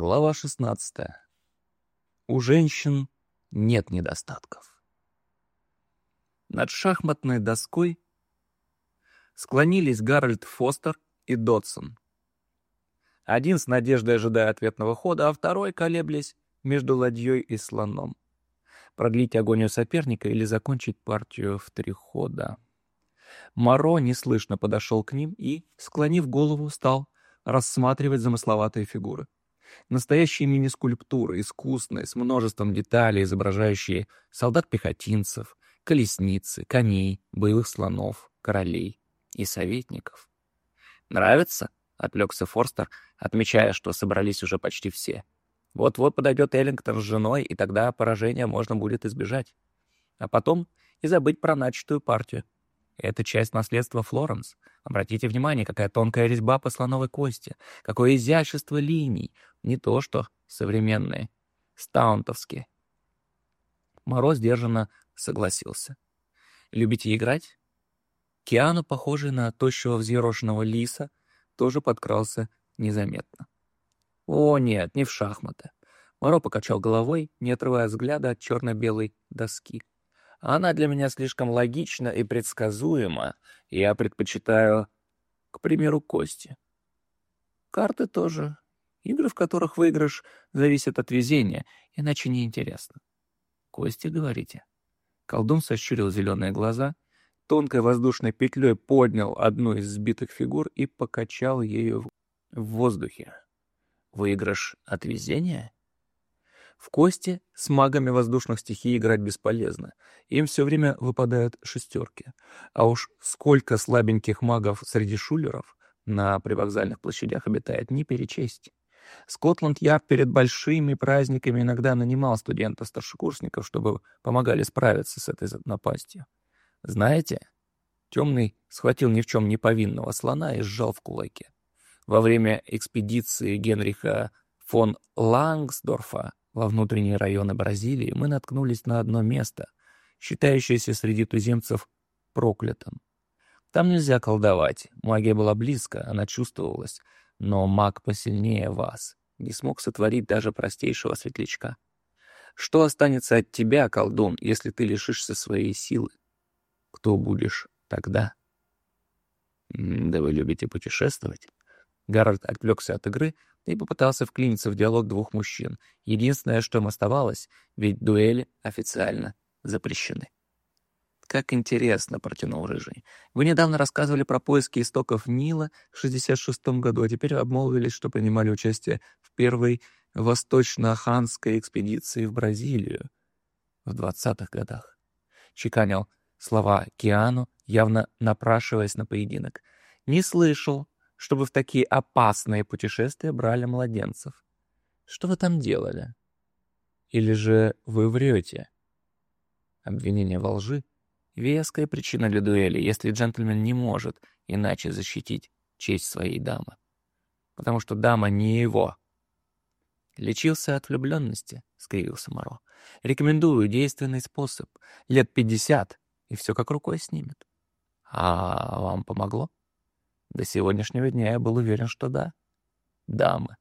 Глава 16. У женщин нет недостатков. Над шахматной доской склонились Гарольд Фостер и Додсон. Один с надеждой ожидая ответного хода, а второй, колеблясь между ладьей и слоном. Продлить агонию соперника или закончить партию в три хода. Моро неслышно подошел к ним и, склонив голову, стал рассматривать замысловатые фигуры. Настоящие мини-скульптуры, искусные, с множеством деталей, изображающие солдат-пехотинцев, колесницы, коней, боевых слонов, королей и советников. «Нравится?» — отвлекся Форстер, отмечая, что собрались уже почти все. «Вот-вот подойдет Эллингтон с женой, и тогда поражения можно будет избежать. А потом и забыть про начатую партию. Это часть наследства Флоренс. Обратите внимание, какая тонкая резьба по слоновой кости, какое изящество линий. Не то что современные, стаунтовские. Мороз сдержанно согласился. «Любите играть?» Киану, похожий на тощего взъерошенного лиса, тоже подкрался незаметно. «О, нет, не в шахматы». Моро покачал головой, не отрывая взгляда от черно-белой доски. Она для меня слишком логична и предсказуема. Я предпочитаю, к примеру, кости. Карты тоже. Игры, в которых выигрыш зависит от везения, иначе неинтересно. Кости, говорите? Колдун сощурил зеленые глаза, тонкой воздушной петлей поднял одну из сбитых фигур и покачал ею в воздухе. Выигрыш от везения? В кости с магами воздушных стихий играть бесполезно. Им все время выпадают шестерки. А уж сколько слабеньких магов среди шулеров на привокзальных площадях обитает, не перечесть. Скотланд-Ярд перед большими праздниками иногда нанимал студентов-старшекурсников, чтобы помогали справиться с этой напастью. Знаете, Темный схватил ни в чем не повинного слона и сжал в кулаке. Во время экспедиции Генриха фон Лангсдорфа во внутренние районы Бразилии мы наткнулись на одно место, считающееся среди туземцев проклятым. Там нельзя колдовать, магия была близко, она чувствовалась, но маг посильнее вас не смог сотворить даже простейшего светлячка. Что останется от тебя, колдун, если ты лишишься своей силы? Кто будешь тогда? Да вы любите путешествовать? Гарольд отвлекся от игры и попытался вклиниться в диалог двух мужчин. Единственное, что им оставалось, ведь дуэли официально запрещены. «Как интересно», — протянул Рыжий. «Вы недавно рассказывали про поиски истоков Нила в 66-м году, а теперь обмолвились, что принимали участие в первой восточно-ханской экспедиции в Бразилию в 20-х годах». Чеканил слова Киану, явно напрашиваясь на поединок. «Не слышал, чтобы в такие опасные путешествия брали младенцев. Что вы там делали? Или же вы врете? Обвинение во лжи — веская причина для дуэли, если джентльмен не может иначе защитить честь своей дамы. Потому что дама не его. Лечился от влюбленности, — скривился Моро. Рекомендую действенный способ. Лет пятьдесят, и все как рукой снимет. А вам помогло? До сегодняшнего дня я был уверен, что да. Дамы,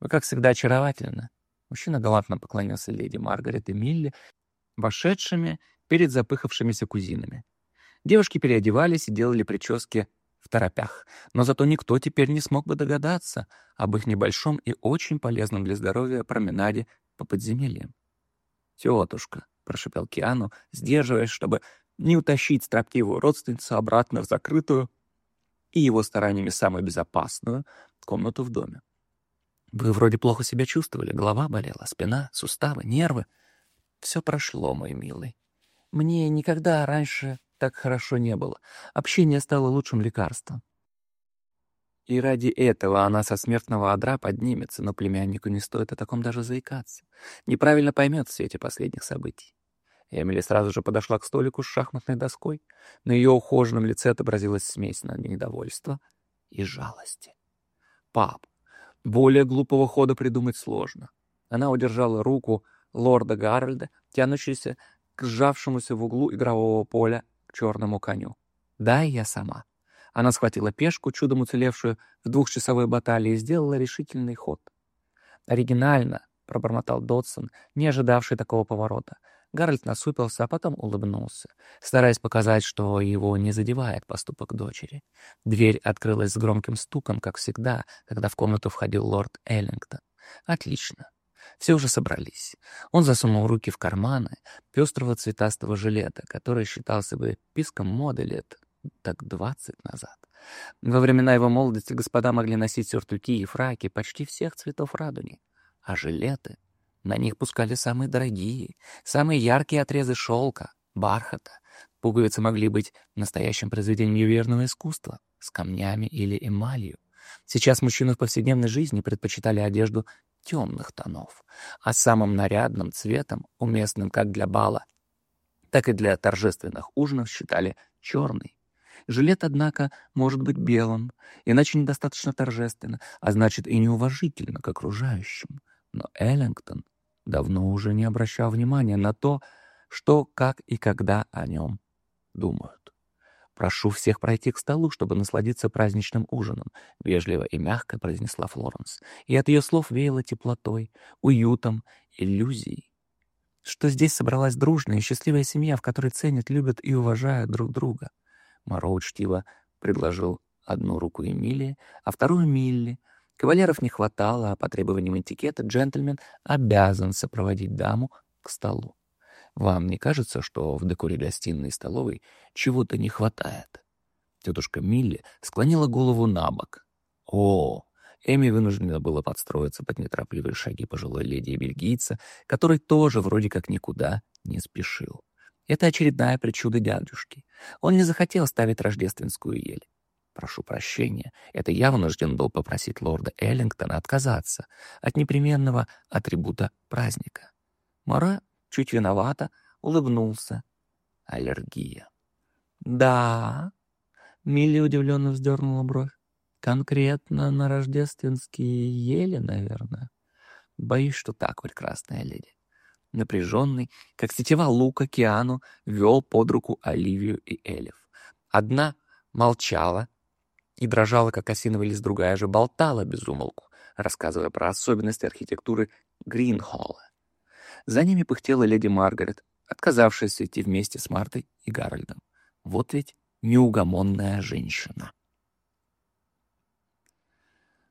вы, как всегда, очаровательны. Мужчина галантно поклонился леди Маргарет и Милли, вошедшими перед запыхавшимися кузинами. Девушки переодевались и делали прически в торопях, но зато никто теперь не смог бы догадаться об их небольшом и очень полезном для здоровья променаде по подземельям. «Тетушка», — прошепел Киану, сдерживаясь, чтобы не утащить строптивую родственницу обратно в закрытую, и его стараниями самую безопасную комнату в доме. Вы вроде плохо себя чувствовали, голова болела, спина, суставы, нервы. Все прошло, мой милый. Мне никогда раньше так хорошо не было. Общение стало лучшим лекарством. И ради этого она со смертного одра поднимется, но племяннику не стоит о таком даже заикаться. Неправильно поймет все эти последних событий. Эмили сразу же подошла к столику с шахматной доской. На ее ухоженном лице отобразилась смесь на недовольства и жалости. «Пап, более глупого хода придумать сложно». Она удержала руку лорда Гарольда, тянущуюся к сжавшемуся в углу игрового поля к черному коню. «Да, и я сама». Она схватила пешку, чудом уцелевшую в двухчасовой баталии, и сделала решительный ход. Оригинально, пробормотал Додсон, не ожидавший такого поворота. Гарольд насупился, а потом улыбнулся, стараясь показать, что его не задевает поступок дочери. Дверь открылась с громким стуком, как всегда, когда в комнату входил лорд Эллингтон. «Отлично. Все уже собрались. Он засунул руки в карманы пестрого цветастого жилета, который считался бы писком моды лет так двадцать назад. Во времена его молодости господа могли носить сюртуки и фраки почти всех цветов радуги, а жилеты на них пускали самые дорогие, самые яркие отрезы шелка, бархата. Пуговицы могли быть настоящим произведением ювелирного искусства, с камнями или эмалью. Сейчас мужчины в повседневной жизни предпочитали одежду темных тонов, а самым нарядным цветом, уместным как для бала, так и для торжественных ужинов, считали черный. Жилет, однако, может быть белым, иначе недостаточно торжественно, а значит и неуважительно к окружающим. Но Эллингтон давно уже не обращал внимания на то, что, как и когда о нем думают. «Прошу всех пройти к столу, чтобы насладиться праздничным ужином», — вежливо и мягко произнесла Флоренс. И от ее слов веяло теплотой, уютом, иллюзией. Что здесь собралась дружная и счастливая семья, в которой ценят, любят и уважают друг друга. Моро учтиво предложил одну руку Эмилии, а вторую Милли — Кавалеров не хватало, а по требованиям этикета джентльмен обязан сопроводить даму к столу. Вам не кажется, что в декоре гостиной и столовой чего-то не хватает? Тетушка Милли склонила голову на бок. О, Эми вынуждена была подстроиться под неторопливые шаги пожилой леди и бельгийца, который тоже вроде как никуда не спешил. Это очередная причуда дядюшки. Он не захотел ставить рождественскую ель. Прошу прощения, это я вынужден был попросить лорда Эллингтона отказаться от непременного атрибута праздника. Мора чуть виновато улыбнулся. Аллергия. «Да?» — Милли удивленно вздернула бровь. «Конкретно на рождественские ели, наверное?» «Боюсь, что так, прекрасная леди». Напряженный, как сетева лука, Киану вел под руку Оливию и Элиф. Одна молчала, и дрожала, как осиновый лист, другая же болтала без умолку, рассказывая про особенности архитектуры Гринхолла. За ними пыхтела леди Маргарет, отказавшаяся идти вместе с Мартой и Гарольдом. Вот ведь неугомонная женщина.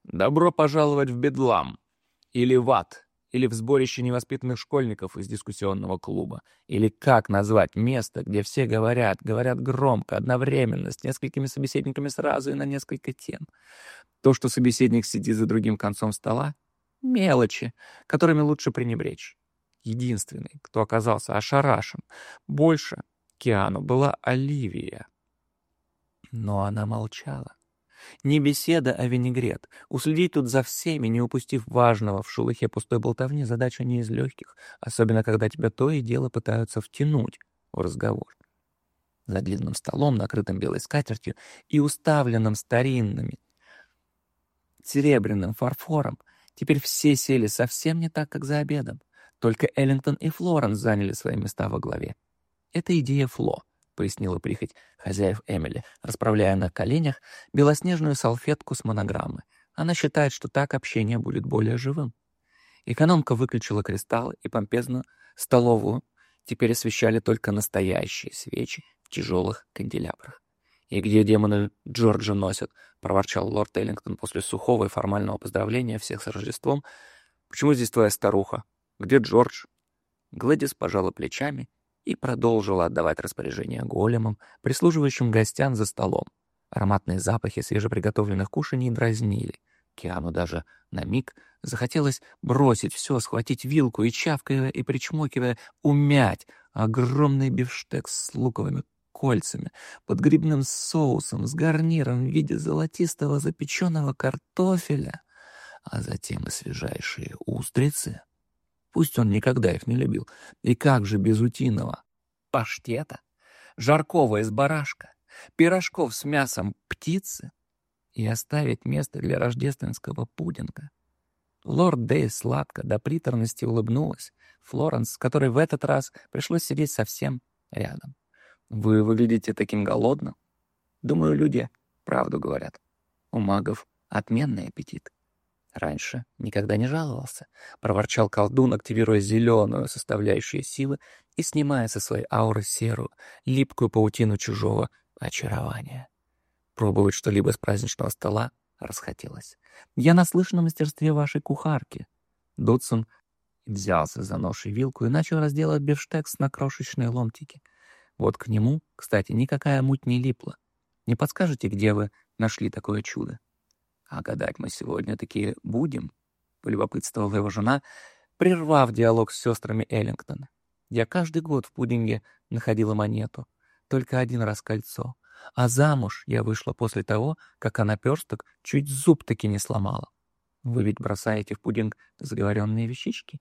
«Добро пожаловать в Бедлам! Или в ад!» Или в сборище невоспитанных школьников из дискуссионного клуба, или как назвать место, где все говорят, говорят громко, одновременно, с несколькими собеседниками сразу и на несколько тем. То, что собеседник сидит за другим концом стола — мелочи, которыми лучше пренебречь. Единственный, кто оказался ошарашен, больше Киану была Оливия. Но она молчала. Не беседа, а винегрет. Уследить тут за всеми, не упустив важного в шелухе пустой болтовни, задача не из легких, особенно когда тебя то и дело пытаются втянуть в разговор. За длинным столом, накрытым белой скатертью и уставленным старинными серебряным фарфором, теперь все сели совсем не так, как за обедом. Только Эллингтон и Флоренс заняли свои места во главе. Это идея Фло —— пояснила прихоть хозяев Эмили, расправляя на коленях белоснежную салфетку с монограммой. Она считает, что так общение будет более живым. Экономка выключила кристалл и помпезную столовую теперь освещали только настоящие свечи в тяжелых канделябрах. «И где демоны Джорджа носят?» — проворчал лорд Эллингтон после сухого и формального поздравления всех с Рождеством. «Почему здесь твоя старуха? Где Джордж?» Гладис пожала плечами и продолжила отдавать распоряжения големам, прислуживающим гостям за столом. Ароматные запахи свежеприготовленных кушаний дразнили. Киану даже на миг захотелось бросить все, схватить вилку и, чавкая и причмокивая, умять огромный бифштекс с луковыми кольцами, под грибным соусом, с гарниром в виде золотистого запеченного картофеля, а затем и свежайшие устрицы. Пусть он никогда их не любил. И как же без утиного? Паштета, жаркого из барашка, пирожков с мясом птицы и оставить место для рождественского пудинга. Лорд Дэй сладко до приторности улыбнулась. Флоренс, которой в этот раз пришлось сидеть совсем рядом. «Вы выглядите таким голодным?» «Думаю, люди правду говорят. У магов отменный аппетит». Раньше никогда не жаловался, проворчал колдун, активируя зеленую составляющую силы и снимая со своей ауры серую, липкую паутину чужого очарования. Пробовать что-либо с праздничного стола расхотелось. Я наслышан о мастерстве вашей кухарки. Дудсон взялся за нож и вилку и начал разделать бифштекс на крошечные ломтики. Вот к нему, кстати, никакая муть не липла. Не подскажете, где вы нашли такое чудо? А гадать мы сегодня такие будем, полюбопытствовала его жена, прервав диалог с сестрами Эллингтона. Я каждый год в пудинге находила монету, только один раз кольцо. А замуж я вышла после того, как она персток чуть зуб таки не сломала. Вы ведь бросаете в пудинг заговоренные вещички?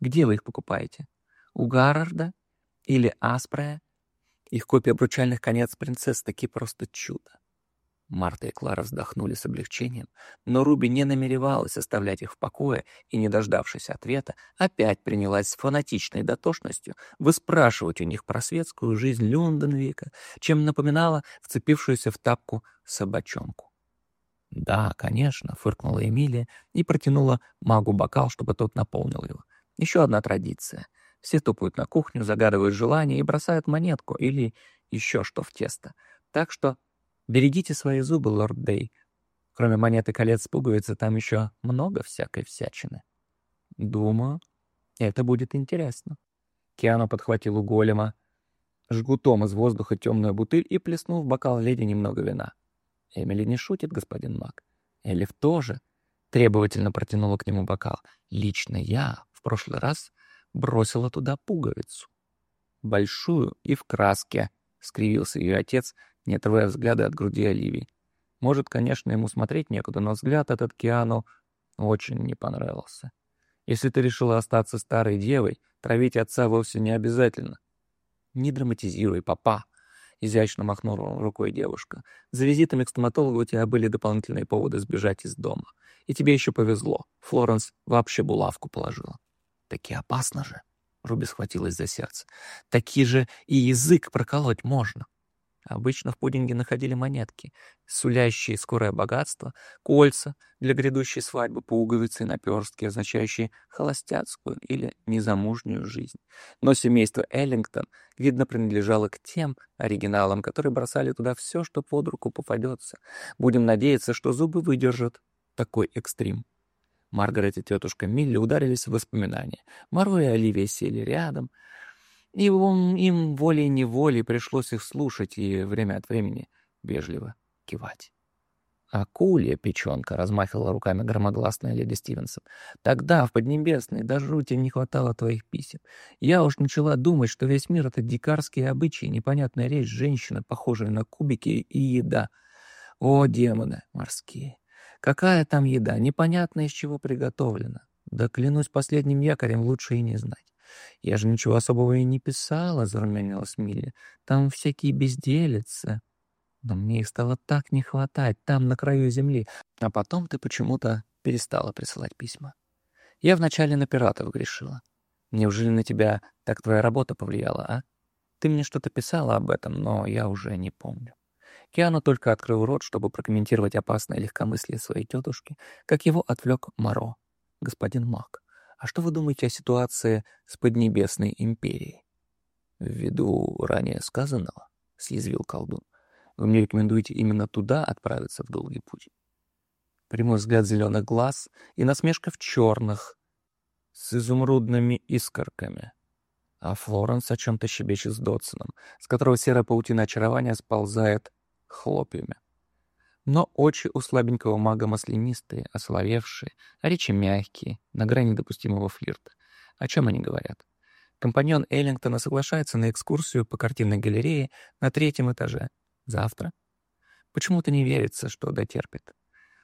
Где вы их покупаете? У Гаррарда или Аспрея? Их копия обручальных конец принцесс таки просто чудо. Марта и Клара вздохнули с облегчением, но Руби не намеревалась оставлять их в покое и, не дождавшись ответа, опять принялась с фанатичной дотошностью выспрашивать у них про светскую жизнь Люнденвика, чем напоминала вцепившуюся в тапку собачонку. «Да, конечно», — фыркнула Эмилия и протянула магу бокал, чтобы тот наполнил его. «Еще одна традиция. Все тупают на кухню, загадывают желание и бросают монетку или еще что в тесто. Так что Берегите свои зубы, лорд Дей. Кроме монеты колец пуговицы, там еще много всякой всячины. Думаю, это будет интересно. Киану подхватил у голема жгутом из воздуха темную бутыль и плеснул в бокал леди немного вина. Эмили не шутит, господин Мак. Элиф тоже требовательно протянула к нему бокал. Лично я в прошлый раз бросила туда пуговицу. Большую и в краске, — скривился ее отец, не отрывая взгляда от груди Оливии. Может, конечно, ему смотреть некуда, но взгляд этот Киану очень не понравился. Если ты решила остаться старой девой, травить отца вовсе не обязательно. Не драматизируй, папа. Изящно махнула рукой девушка. За визитами к стоматологу у тебя были дополнительные поводы сбежать из дома. И тебе еще повезло. Флоренс вообще булавку положила. Таки опасно же. Руби схватилась за сердце. Такие же и язык проколоть можно. Обычно в пудинге находили монетки, сулящие скорое богатство, кольца для грядущей свадьбы, пуговицы и наперстки, означающие холостяцкую или незамужнюю жизнь. Но семейство Эллингтон, видно, принадлежало к тем оригиналам, которые бросали туда все, что под руку попадется. Будем надеяться, что зубы выдержат такой экстрим. Маргарет и тетушка Милли ударились в воспоминания. Маро и Оливия сели рядом — и он, им волей-неволей пришлось их слушать и время от времени вежливо кивать. «Акулья, печенка!» — размахивала руками громогласная леди Стивенсон. «Тогда, в Поднебесной, до жути не хватало твоих писем. Я уж начала думать, что весь мир — это дикарские обычаи, непонятная речь женщины, похожие на кубики и еда. О, демоны морские! Какая там еда, непонятно из чего приготовлена. Да клянусь последним якорем, лучше и не знать. «Я же ничего особого и не писала», — зарумянилась Милли. «Там всякие безделицы. Но мне их стало так не хватать, там, на краю земли. А потом ты почему-то перестала присылать письма. Я вначале на пиратов грешила. Неужели на тебя так твоя работа повлияла, а? Ты мне что-то писала об этом, но я уже не помню». Киану только открыл рот, чтобы прокомментировать опасное легкомыслие своей тетушки, как его отвлек Моро, господин Мак. А что вы думаете о ситуации с Поднебесной империей? Ввиду ранее сказанного, — съязвил колдун, — вы мне рекомендуете именно туда отправиться в долгий путь? Прямой взгляд зеленых глаз и насмешка в черных, с изумрудными искорками. А Флоренс о чем-то щебечет с Дотсоном, с которого серая паутина очарования сползает хлопьями. Но очи у слабенького мага маслянистые, ословевшие, а речи мягкие, на грани допустимого флирта. О чем они говорят? Компаньон Эллингтона соглашается на экскурсию по картинной галерее на третьем этаже. Завтра? Почему-то не верится, что дотерпит.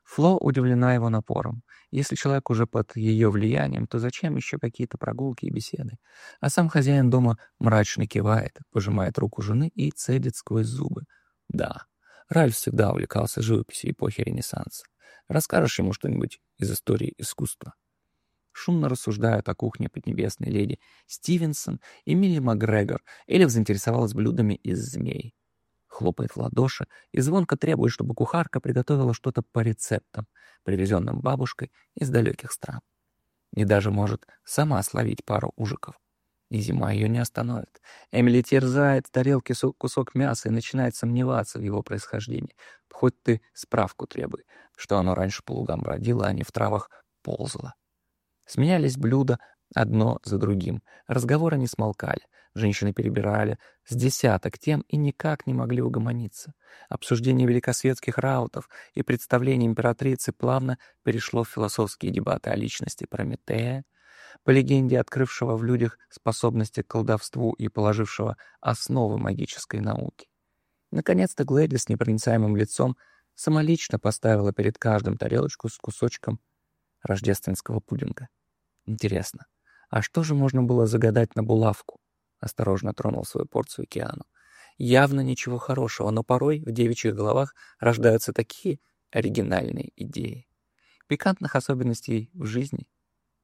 Фло удивлена его напором. Если человек уже под ее влиянием, то зачем еще какие-то прогулки и беседы? А сам хозяин дома мрачно кивает, пожимает руку жены и цедит сквозь зубы. Да, Ральф всегда увлекался живописью эпохи Ренессанса. Расскажешь ему что-нибудь из истории искусства? Шумно рассуждают о кухне поднебесной леди Стивенсон, Эмили Макгрегор, Элиф заинтересовалась блюдами из змей. хлопает в ладоши и звонко требует, чтобы кухарка приготовила что-то по рецептам, привезенным бабушкой из далеких стран. И даже может сама словить пару ужиков. И зима ее не остановит. Эмили терзает в тарелке кусок мяса и начинает сомневаться в его происхождении. Хоть ты справку требуй, что оно раньше по лугам бродило, а не в травах ползало. Сменялись блюда одно за другим. Разговоры не смолкали. Женщины перебирали с десяток тем и никак не могли угомониться. Обсуждение великосветских раутов и представление императрицы плавно перешло в философские дебаты о личности Прометея, по легенде открывшего в людях способности к колдовству и положившего основы магической науки. Наконец-то Глэди с непроницаемым лицом самолично поставила перед каждым тарелочку с кусочком рождественского пудинга. Интересно, а что же можно было загадать на булавку? Осторожно тронул свою порцию Киану. Явно ничего хорошего, но порой в девичьих головах рождаются такие оригинальные идеи. Пикантных особенностей в жизни,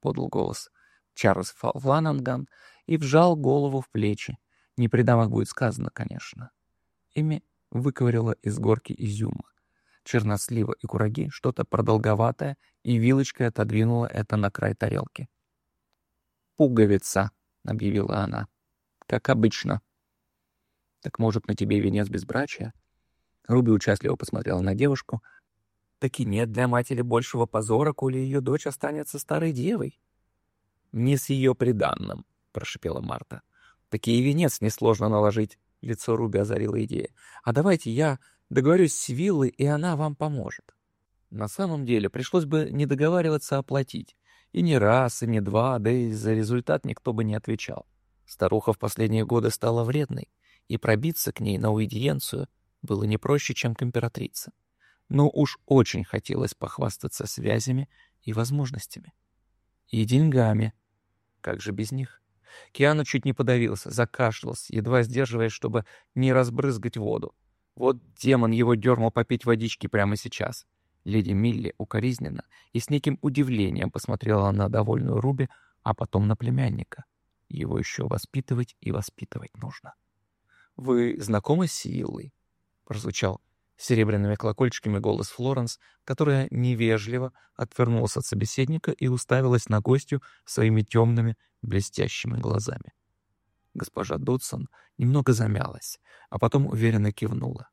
подал голос Чарльз Флананган и вжал голову в плечи. Не при дамах будет сказано, конечно. Ими выковырило из горки изюма. Чернослива и кураги, что-то продолговатое, и вилочкой отодвинула это на край тарелки. «Пуговица», — объявила она как обычно. Так может, на тебе венец безбрачия? Руби участливо посмотрела на девушку. Так и нет для матери большего позора, коли ее дочь останется старой девой. Не с ее приданным, прошипела Марта. Такие венец несложно наложить. Лицо Руби озарила идея. А давайте я договорюсь с Виллой, и она вам поможет. На самом деле пришлось бы не договариваться, а платить. И не раз, и не два, да и за результат никто бы не отвечал. Старуха в последние годы стала вредной, и пробиться к ней на уидиенцию было не проще, чем к императрице. Но уж очень хотелось похвастаться связями и возможностями. И деньгами. Как же без них? Киану чуть не подавился, закашлялся, едва сдерживаясь, чтобы не разбрызгать воду. Вот демон его дернул попить водички прямо сейчас. Леди Милли укоризненно и с неким удивлением посмотрела на довольную Руби, а потом на племянника. Его еще воспитывать и воспитывать нужно. «Вы знакомы с Сииллой?» — прозвучал серебряными колокольчиками голос Флоренс, которая невежливо отвернулась от собеседника и уставилась на гостью своими темными блестящими глазами. Госпожа Дудсон немного замялась, а потом уверенно кивнула.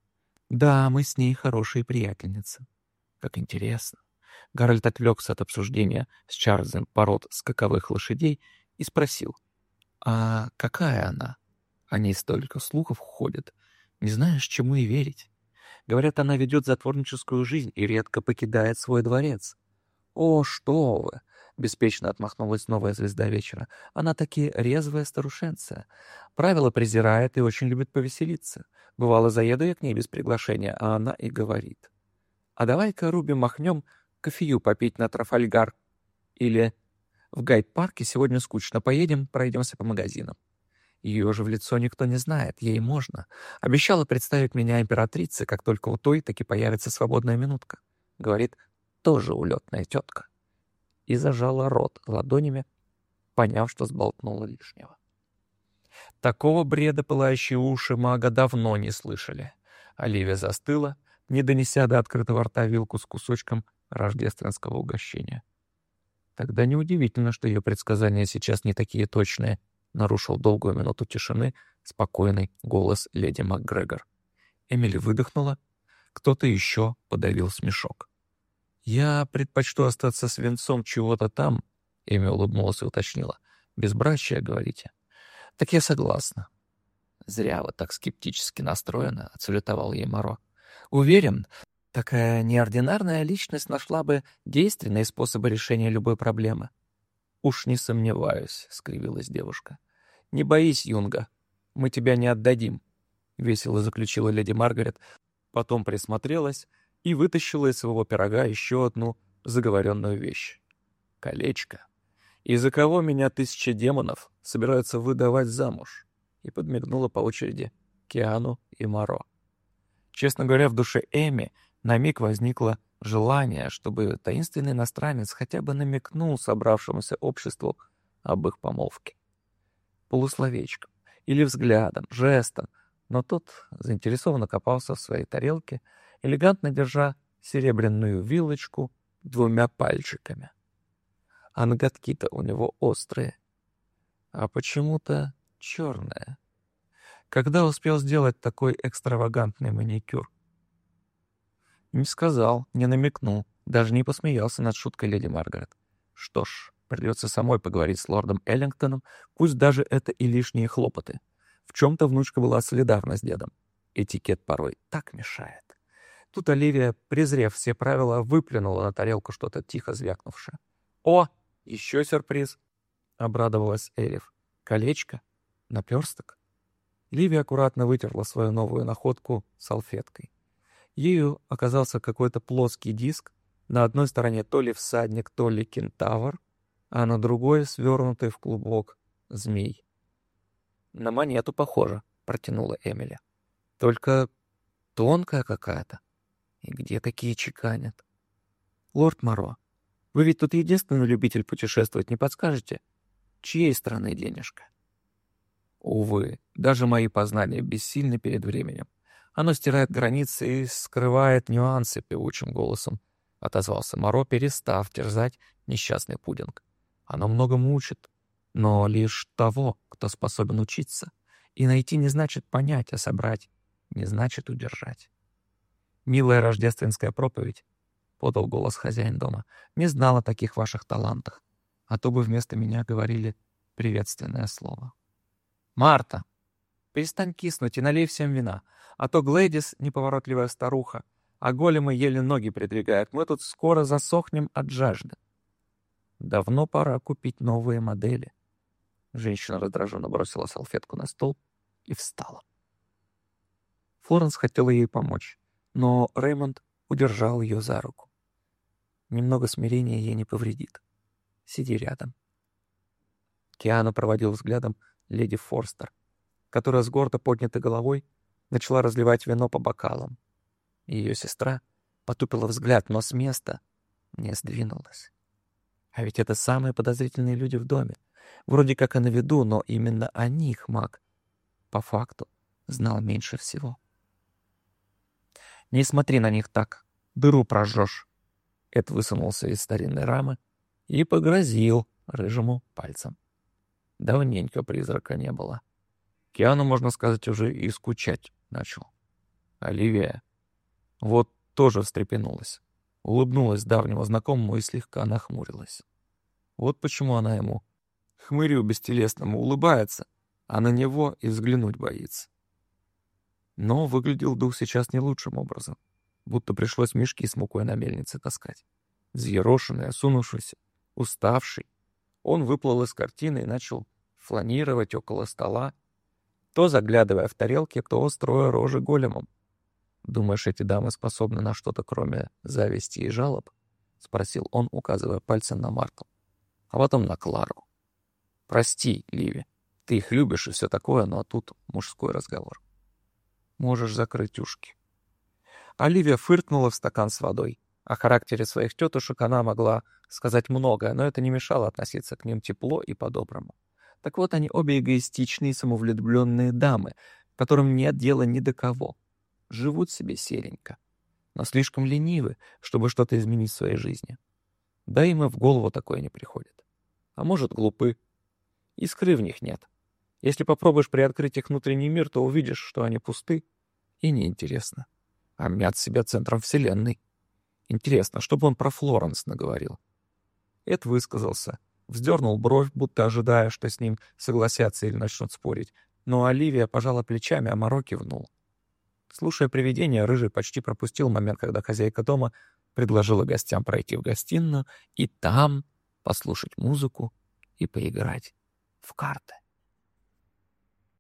«Да, мы с ней хорошие приятельницы». «Как интересно». Гарольд отвлекся от обсуждения с Чарльзом пород скаковых лошадей и спросил. А какая она? О ней столько слухов ходит. Не знаешь, чему и верить. Говорят, она ведет затворническую жизнь и редко покидает свой дворец. О, что вы! Беспечно отмахнулась новая звезда вечера. Она таки резвая старушенция. Правила презирает и очень любит повеселиться. Бывало, заеду я к ней без приглашения, а она и говорит. А давай-ка, Руби, махнем кофею попить на Трафальгар. Или в гайд-парке сегодня скучно. Поедем, пройдемся по магазинам. Ее же в лицо никто не знает, ей можно. Обещала представить меня императрице, как только у той таки появится свободная минутка. Говорит, тоже улетная тетка. И зажала рот ладонями, поняв, что сболтнула лишнего. Такого бреда пылающие уши мага давно не слышали. Оливия застыла, не донеся до открытого рта вилку с кусочком рождественского угощения. Тогда неудивительно, что ее предсказания сейчас не такие точные, нарушил долгую минуту тишины спокойный голос леди МакГрегор. Эмили выдохнула. Кто-то еще подавил смешок. «Я предпочту остаться с венцом чего-то там», — Эми улыбнулась и уточнила. «Безбрачие, говорите?» «Так я согласна». «Зря вы так скептически настроена», — отсулетовал ей Моро. «Уверен, Такая неординарная личность нашла бы действенные способы решения любой проблемы. «Уж не сомневаюсь», — скривилась девушка. «Не боись, Юнга, мы тебя не отдадим», — весело заключила леди Маргарет, потом присмотрелась и вытащила из своего пирога еще одну заговоренную вещь. «Колечко. Из-за кого меня тысяча демонов собираются выдавать замуж?» и подмигнула по очереди Киану и Маро. Честно говоря, в душе Эми на миг возникло желание, чтобы таинственный иностранец хотя бы намекнул собравшемуся обществу об их помолвке. Полусловечком или взглядом, жестом, Но тот заинтересованно копался в своей тарелке, элегантно держа серебряную вилочку двумя пальчиками. А ноготки-то у него острые, а почему-то черные. Когда успел сделать такой экстравагантный маникюр? Не сказал, не намекнул, даже не посмеялся над шуткой леди Маргарет. Что ж, придется самой поговорить с лордом Эллингтоном, пусть даже это и лишние хлопоты. В чем-то внучка была солидарна с дедом. Этикет порой так мешает. Тут Оливия, презрев все правила, выплюнула на тарелку что-то тихо звякнувшее. «О, еще сюрприз!» — обрадовалась Элиф. «Колечко? Наперсток?» Ливия аккуратно вытерла свою новую находку салфеткой. Ею оказался какой-то плоский диск, на одной стороне то ли всадник, то ли кентавр, а на другой свернутый в клубок змей. «На монету похоже», — протянула Эмили. «Только тонкая какая-то. И где такие чеканят?» «Лорд Моро, вы ведь тут единственный любитель путешествовать, не подскажете? Чьей страны денежка?» Увы, даже мои познания бессильны перед временем. Оно стирает границы и скрывает нюансы певучим голосом. Отозвался Моро, перестав терзать несчастный пудинг. Оно много мучит, но лишь того, кто способен учиться. И найти не значит понять, а собрать не значит удержать. «Милая рождественская проповедь», — подал голос хозяин дома, — «не знал о таких ваших талантах, а то бы вместо меня говорили приветственное слово». «Марта, перестань киснуть и налей всем вина, а то Глэдис — неповоротливая старуха, а големы еле ноги придвигают, мы тут скоро засохнем от жажды». «Давно пора купить новые модели», Женщина раздраженно бросила салфетку на стол и встала. Флоренс хотела ей помочь, но Реймонд удержал ее за руку. Немного смирения ей не повредит. Сиди рядом. Киана проводил взглядом леди Форстер, которая с гордо поднятой головой начала разливать вино по бокалам. Ее сестра потупила взгляд, но с места не сдвинулась. А ведь это самые подозрительные люди в доме. Вроде как и на виду, но именно о них маг по факту знал меньше всего. «Не смотри на них так, дыру прожжешь!» Эд высунулся из старинной рамы и погрозил рыжему пальцем. Давненько призрака не было. Киану, можно сказать, уже и скучать начал. Оливия вот тоже встрепенулась, улыбнулась давнему знакомому и слегка нахмурилась. Вот почему она ему хмырю бестелесному улыбается, а на него и взглянуть боится. Но выглядел дух сейчас не лучшим образом, будто пришлось мешки с мукой на мельнице таскать. Взъерошенный, осунувшийся, уставший, он выплыл из картины и начал фланировать около стола, то заглядывая в тарелки, то строя рожи големом. «Думаешь, эти дамы способны на что-то, кроме зависти и жалоб?» — спросил он, указывая пальцем на Марту, а потом на Клару. Прости, Ливи, ты их любишь и все такое, но тут мужской разговор. Можешь закрыть ушки. Оливия фыркнула в стакан с водой. О характере своих тетушек она могла сказать многое, но это не мешало относиться к ним тепло и по-доброму. Так вот, они обе эгоистичные самовлюбленные дамы, которым нет дела ни до кого. Живут себе серенько, но слишком ленивы, чтобы что-то изменить в своей жизни. Да им и в голову такое не приходит. А может, глупы, Искры в них нет. Если попробуешь приоткрыть их внутренний мир, то увидишь, что они пусты и неинтересно. А мят себя центром вселенной. Интересно, что бы он про Флоренс наговорил? Эд высказался, вздернул бровь, будто ожидая, что с ним согласятся или начнут спорить, но Оливия пожала плечами, а Моро кивнул. Слушая привидение, Рыжий почти пропустил момент, когда хозяйка дома предложила гостям пройти в гостиную и там послушать музыку и поиграть в карты.